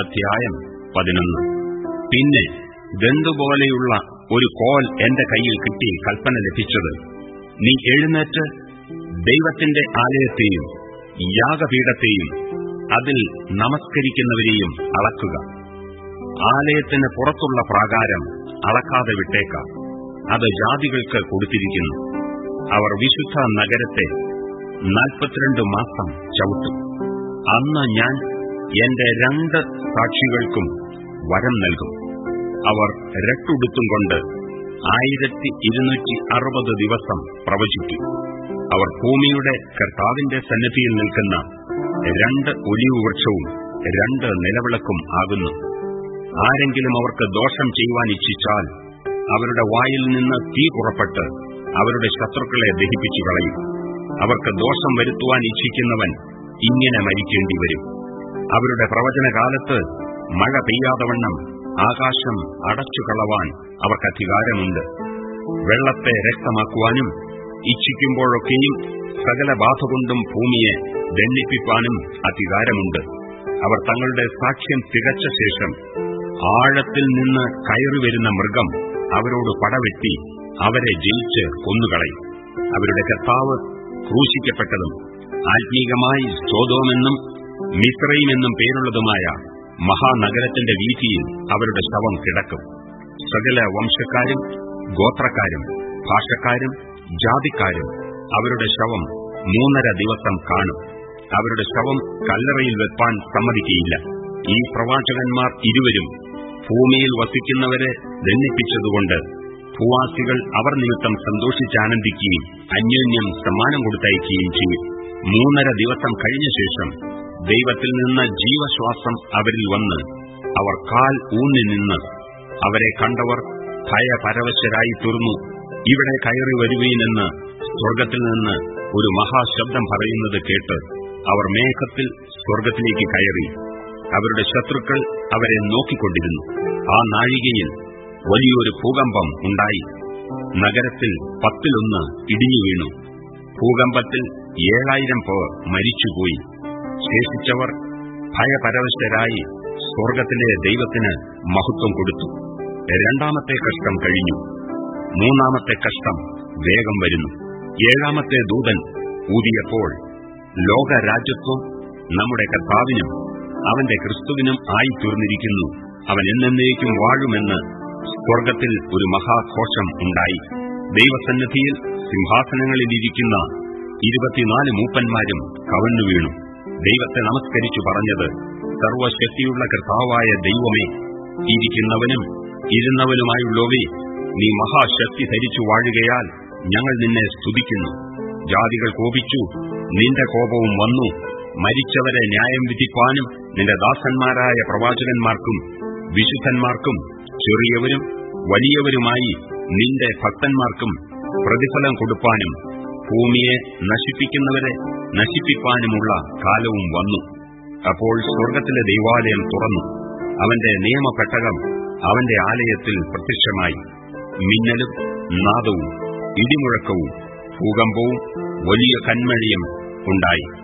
അധ്യായം പതിനൊന്ന്. പിന്നെ ദന്തുപോലെയുള്ള ഒരു കോൽ എന്റെ കയ്യിൽ കിട്ടി കൽപ്പന ലഭിച്ചത്. നീ എഴുന്നേറ്റ് ദൈവത്തിന്റെ ആലയത്തെയും യാഗപീഠത്തെയും അതിൽ നമസ്കരിക്കുന്നവരെയും അളക്കുക. ആലയത്തിന് പുറത്തുള്ള പ്രാകാരം അളക്കാതെ വിട്ടേക്കാം. അത് ജാതികൾക്ക് കൊടുത്തിരിക്കുന്നു. അവർ വിശുദ്ധ നഗരത്തെ നാൽപ്പത്തിരണ്ട് മാസം ചവിട്ടും. അന്ന് ഞാൻ എന്റെ രണ്ട് സാക്ഷികൾക്കും വരം നൽകും. അവർ രട്ടുടുത്തും കൊണ്ട് ആയിരത്തി ഇരുന്നൂറ്റി അറുപത് ദിവസം പ്രവചിച്ചു. അവർ ഭൂമിയുടെ കർത്താവിന്റെ സന്നിധിയിൽ നിൽക്കുന്ന രണ്ട് ഒലിവ് വൃക്ഷവും രണ്ട് നിലവിളക്കും ആകുന്നു. ആരെങ്കിലും അവർക്ക് ദോഷം ചെയ്യുവാൻ ഇച്ഛിച്ചാൽ അവരുടെ വായിൽ നിന്ന് തീ പുറപ്പെട്ട് അവരുടെ ശത്രുക്കളെ ദഹിപ്പിച്ചു കളയും അവർക്ക് ദോഷം വരുത്തുവാൻ ഇച്ഛിക്കുന്നവൻ ഇങ്ങനെ മരിക്കേണ്ടി വരും അവരുടെ പ്രവചനകാലത്ത് മഴ പെയ്യാതവണ്ണം ആകാശം അടച്ചുകളവാൻ അവർക്ക് അധികാരമുണ്ട്. വെള്ളത്തെ രക്തമാക്കുവാനും ഇച്ഛിക്കുമ്പോഴൊക്കെയും സകല ബാധ കൊണ്ടും ഭൂമിയെ ദണ്ഡിപ്പിക്കാനും അധികാരമുണ്ട്. അവർ തങ്ങളുടെ സാക്ഷ്യം തികച്ച ശേഷം ആഴത്തിൽ നിന്ന് കയറിവരുന്ന മൃഗം അവരോട് പടവെട്ടി അവരെ ജയിച്ച് കൊന്നുകളയും. അവരുടെ കർത്താവ് ക്രൂശിക്കപ്പെട്ടതും ആത്മീകമായി സ്വതോമെന്നും മിത്രയുമെന്നും പേരുള്ളതുമായ മഹാനഗരത്തിന്റെ വീതിയിൽ അവരുടെ ശവം കിടക്കും. സകല വംശക്കാരും ഗോത്രക്കാരും ഭാഷക്കാരും ജാതിക്കാരും അവരുടെ ശവം മൂന്നര ദിവസം കാണും. അവരുടെ ശവം കല്ലറയിൽ വെപ്പാൻ സമ്മതിക്കുകയില്ല ഈ പ്രവാചകന്മാർ ഇരുവരും ഭൂമിയിൽ വസിക്കുന്നവരെ ദണ്ണിപ്പിച്ചതുകൊണ്ട് ഭൂവാസികൾ അവർ നിമിത്തം സന്തോഷിച്ചാനന്ദിക്കുകയും അന്യോന്യം സമ്മാനം കൊടുത്തയക്കുകയും ചെയ്യും. മൂന്നര ദിവസം കഴിഞ്ഞ ശേഷം ദൈവത്തിൽ നിന്ന് ജീവശ്വാസം അവരിൽ വന്ന് അവർ കാൽ ഊന്നി നിന്ന് അവരെ കണ്ടവർ ഭയപരവശരായി തീർന്നു ഇവിടെ കയറി വരുവീനെന്ന് സ്വർഗത്തിൽ നിന്ന് ഒരു മഹാശബ്ദം പറയുന്നത് കേട്ട് അവർ മേഘത്തിൽ സ്വർഗത്തിലേക്ക് കയറി. അവരുടെ ശത്രുക്കൾ അവരെ നോക്കിക്കൊണ്ടിരുന്നു. ആ നാഴികയിൽ വലിയൊരു ഭൂകമ്പം ഉണ്ടായി. നഗരത്തിൽ പത്തിലൊന്ന് ഇടിഞ്ഞു വീണു. ഭൂകമ്പത്തിൽ ഏഴായിരം പേർ മരിച്ചുപോയി. ശേഷിച്ചവർ ഭയപരവശരായി സ്വർഗത്തിലെ ദൈവത്തിന് മഹത്വം കൊടുത്തു. രണ്ടാമത്തെ കഷ്ടം കഴിഞ്ഞു. മൂന്നാമത്തെ കഷ്ടം വേഗം വരുന്നു. ഏഴാമത്തെ ദൂതൻ ഊതിയപ്പോൾ ലോകരാജ്യത്വം നമ്മുടെ കർത്താവിനും അവന്റെ ക്രിസ്തുവിനും ആയി തീർന്നിരിക്കുന്നു അവൻ എന്നേക്കും വാഴുമെന്ന് സ്വർഗത്തിൽ ഒരു മഹാഘോഷം ഉണ്ടായി. ദൈവസന്നിധിയിൽ സിംഹാസനങ്ങളിലിരിക്കുന്ന ഇരുപത്തിനാല് മൂപ്പന്മാരും കവന്നു വീണു ദൈവത്തെ നമസ്കരിച്ചു പറഞ്ഞത് സർവശക്തിയുള്ള കർത്താവായ ദൈവമേ ഇരിക്കുന്നവനും ഇരുന്നവനുമായുള്ളവേ നീ മഹാശക്തി ധരിച്ചു വാഴുകയാൽ ഞങ്ങൾ നിന്നെ സ്തുതിക്കുന്നു. ജാതികൾ കോപിച്ചു നിന്റെ കോപവും വന്നു. മരിച്ചവരെ ന്യായം വിധിപ്പാനും നിന്റെ ദാസന്മാരായ പ്രവാചകന്മാർക്കും വിശുദ്ധന്മാർക്കും ചെറിയവരും വലിയവരുമായി നിന്റെ ഭക്തന്മാർക്കും പ്രതിഫലം കൊടുപ്പാനും ഭൂമിയെ നശിപ്പിക്കുന്നവരെ നശിപ്പിപ്പാനുമുള്ള കാലവും വന്നു. അപ്പോൾ സ്വർഗത്തിലെ ദൈവാലയം തുറന്നു. അവന്റെ നിയമപ്പെട്ടകം അവന്റെ ആലയത്തിൽ പ്രത്യക്ഷമായി. മിന്നലും നാദവും ഇടിമുഴക്കവും ഭൂകമ്പവും വലിയ കന്മഴിയും ഉണ്ടായി.